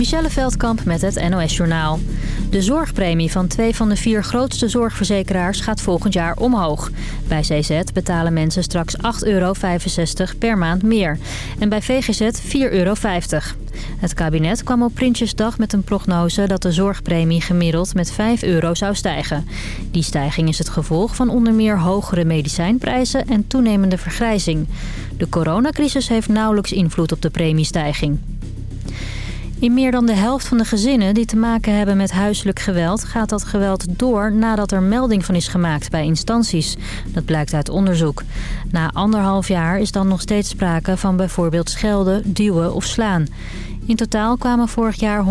Michelle Veldkamp met het NOS-journaal. De zorgpremie van twee van de vier grootste zorgverzekeraars gaat volgend jaar omhoog. Bij CZ betalen mensen straks 8,65 euro per maand meer. En bij VGZ 4,50 euro. Het kabinet kwam op Prinsjesdag met een prognose dat de zorgpremie gemiddeld met 5 euro zou stijgen. Die stijging is het gevolg van onder meer hogere medicijnprijzen en toenemende vergrijzing. De coronacrisis heeft nauwelijks invloed op de premiestijging. In meer dan de helft van de gezinnen die te maken hebben met huiselijk geweld... gaat dat geweld door nadat er melding van is gemaakt bij instanties. Dat blijkt uit onderzoek. Na anderhalf jaar is dan nog steeds sprake van bijvoorbeeld schelden, duwen of slaan. In totaal kwamen vorig jaar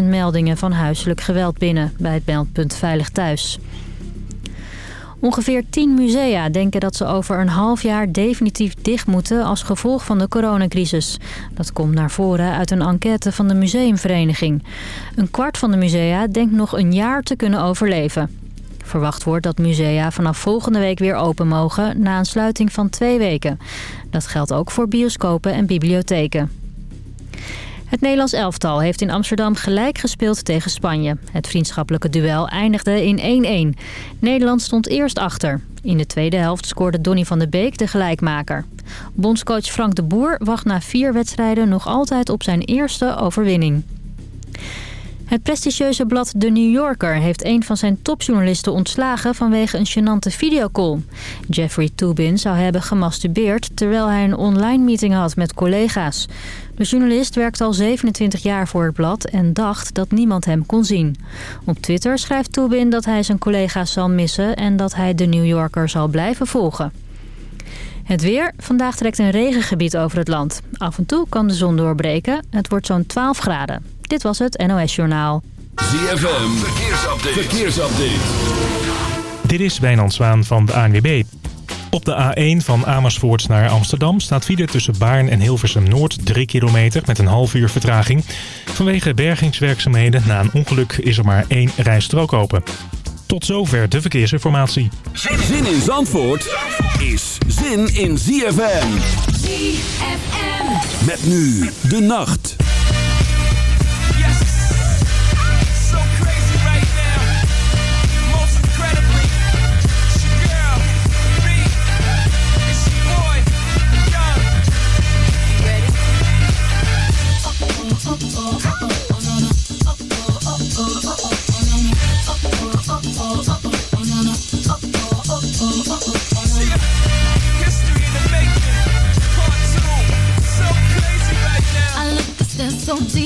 133.000 meldingen van huiselijk geweld binnen... bij het meldpunt Veilig Thuis. Ongeveer 10 musea denken dat ze over een half jaar definitief dicht moeten als gevolg van de coronacrisis. Dat komt naar voren uit een enquête van de museumvereniging. Een kwart van de musea denkt nog een jaar te kunnen overleven. Verwacht wordt dat musea vanaf volgende week weer open mogen na een sluiting van twee weken. Dat geldt ook voor bioscopen en bibliotheken. Het Nederlands elftal heeft in Amsterdam gelijk gespeeld tegen Spanje. Het vriendschappelijke duel eindigde in 1-1. Nederland stond eerst achter. In de tweede helft scoorde Donny van de Beek de gelijkmaker. Bondscoach Frank de Boer wacht na vier wedstrijden nog altijd op zijn eerste overwinning. Het prestigieuze blad The New Yorker heeft een van zijn topjournalisten ontslagen vanwege een gênante videocall. Jeffrey Toobin zou hebben gemasturbeerd terwijl hij een online meeting had met collega's. De journalist werkt al 27 jaar voor het blad en dacht dat niemand hem kon zien. Op Twitter schrijft Toobin dat hij zijn collega's zal missen en dat hij The New Yorker zal blijven volgen. Het weer. Vandaag trekt een regengebied over het land. Af en toe kan de zon doorbreken. Het wordt zo'n 12 graden. Dit was het NOS Journaal. ZFM, verkeersupdate. verkeersupdate. Dit is Wijnand Zwaan van de ANWB. Op de A1 van Amersfoort naar Amsterdam staat file tussen Baarn en Hilversum Noord 3 kilometer met een half uur vertraging. Vanwege bergingswerkzaamheden na een ongeluk is er maar één rijstrook open. Tot zover de verkeersinformatie. Zin in Zandvoort is zin in ZFM. ZFM. Met nu de nacht.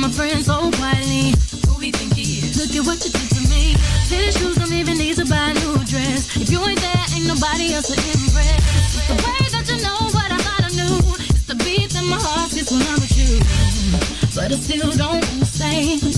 my friends so quietly, who we think he is? Look at what you did to me. Fitted shoes don't even need to buy a new dress. If you ain't there, ain't nobody else to impress. It's the way that you know what I thought I knew. It's the beat that my heart gets when I'm with you. But I still don't understand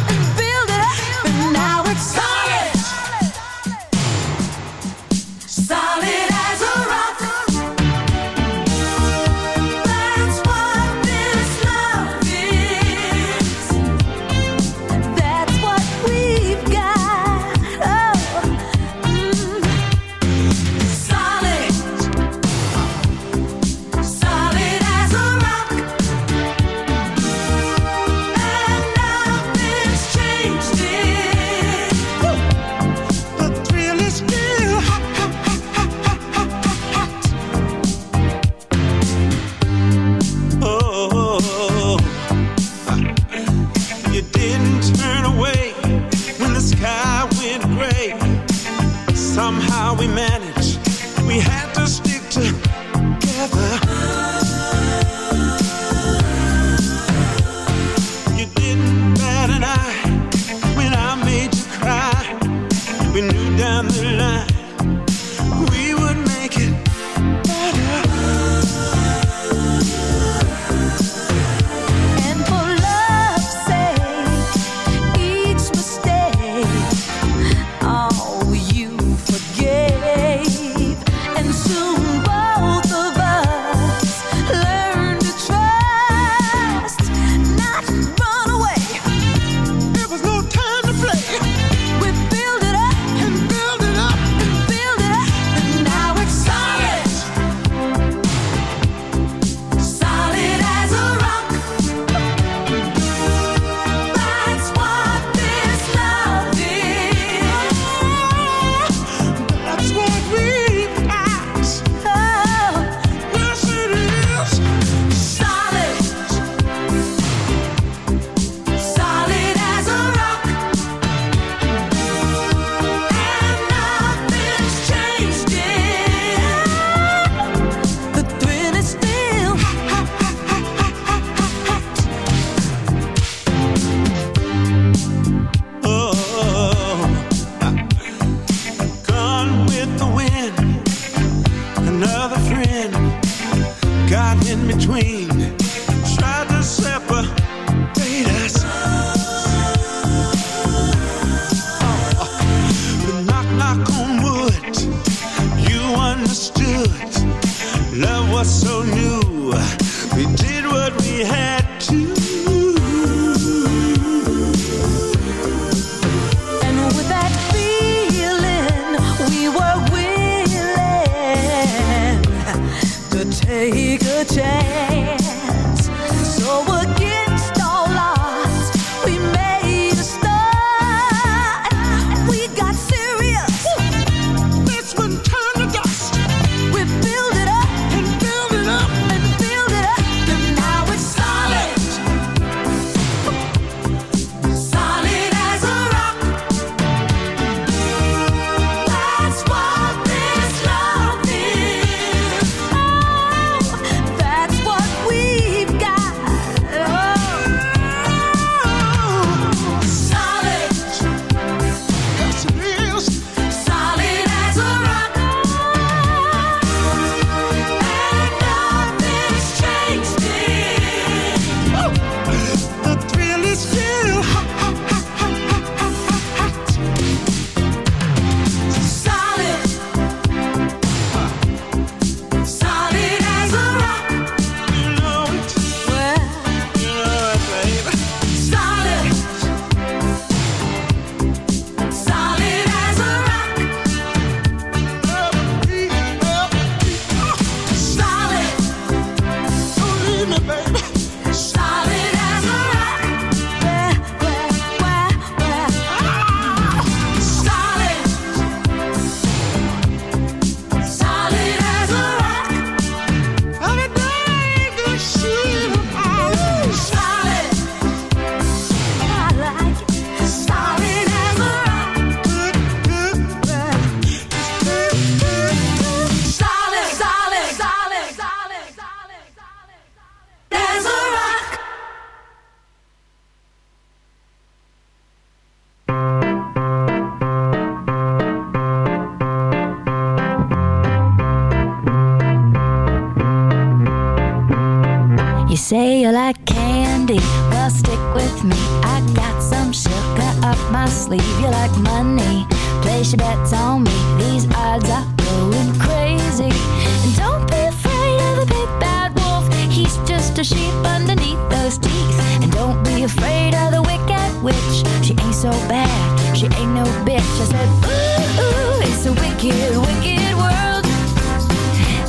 she ain't no bitch. I said, ooh, ooh, it's a wicked, wicked world.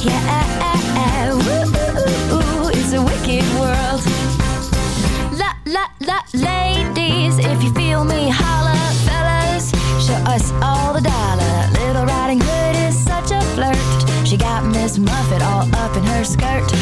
Yeah, uh, uh, uh, ooh, ooh, ooh, it's a wicked world. La, la, la, ladies, if you feel me, holla, fellas. Show us all the dollar. Little Riding Hood is such a flirt. She got Miss Muffet all up in her skirt.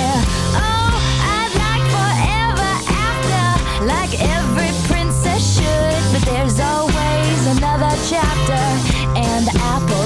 chapter and the apple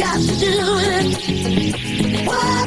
got to do it. Whoa.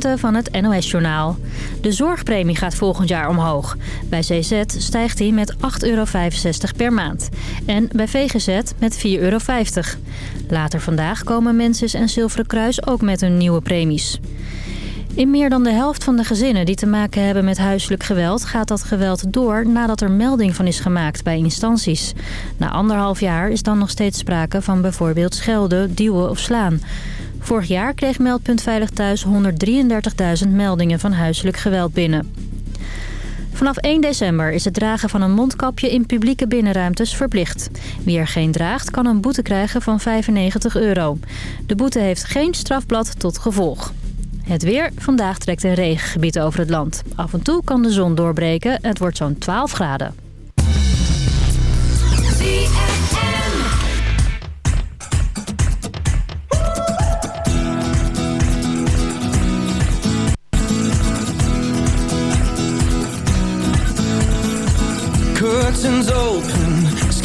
Van het NOS-journaal. De zorgpremie gaat volgend jaar omhoog. Bij CZ stijgt die met 8,65 euro per maand. En bij VGZ met 4,50 euro. Later vandaag komen Mensis en Zilveren Kruis ook met hun nieuwe premies. In meer dan de helft van de gezinnen die te maken hebben met huiselijk geweld... gaat dat geweld door nadat er melding van is gemaakt bij instanties. Na anderhalf jaar is dan nog steeds sprake van bijvoorbeeld schelden, duwen of slaan. Vorig jaar kreeg Meldpunt Veilig Thuis 133.000 meldingen van huiselijk geweld binnen. Vanaf 1 december is het dragen van een mondkapje in publieke binnenruimtes verplicht. Wie er geen draagt kan een boete krijgen van 95 euro. De boete heeft geen strafblad tot gevolg. Het weer. Vandaag trekt een regengebied over het land. Af en toe kan de zon doorbreken. Het wordt zo'n 12 graden.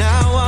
and I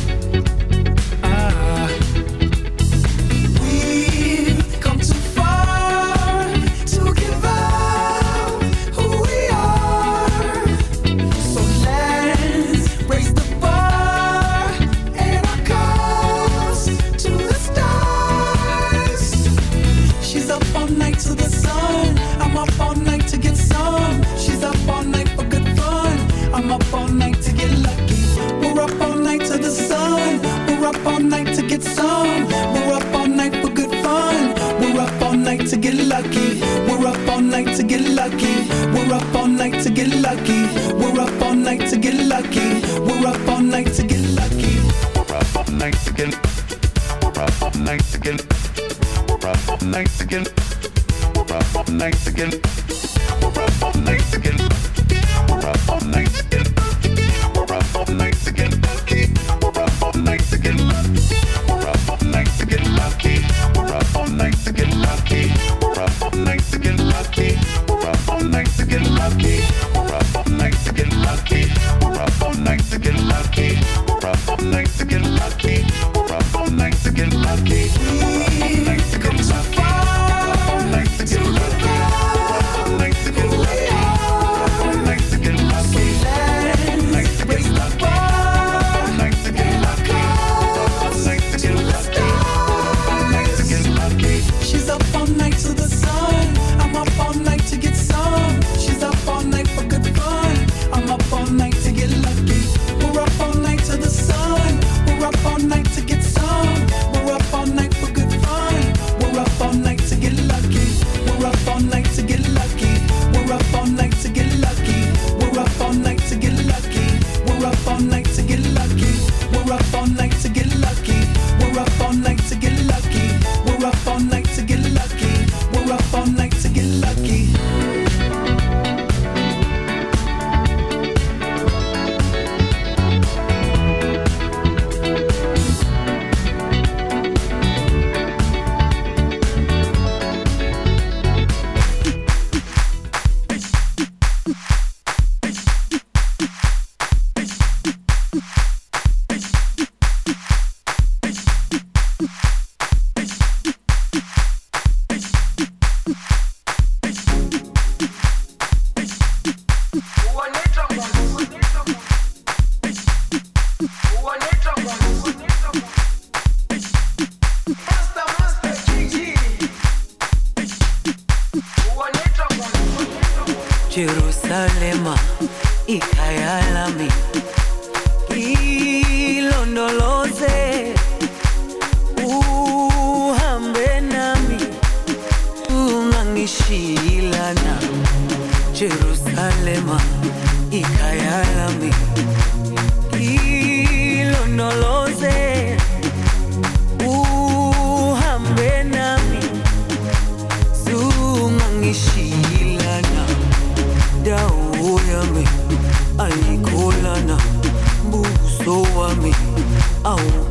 nice again. Nice again. to the sun. go of me. Oh.